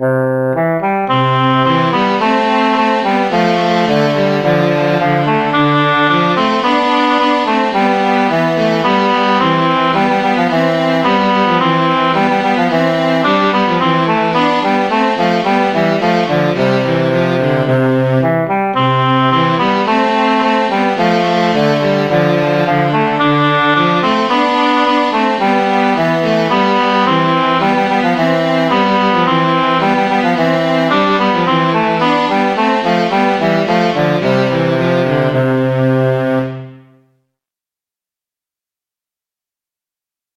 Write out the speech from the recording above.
Bye.